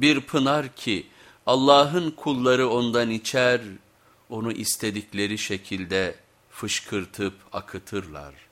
Bir pınar ki Allah'ın kulları ondan içer, onu istedikleri şekilde fışkırtıp akıtırlar.''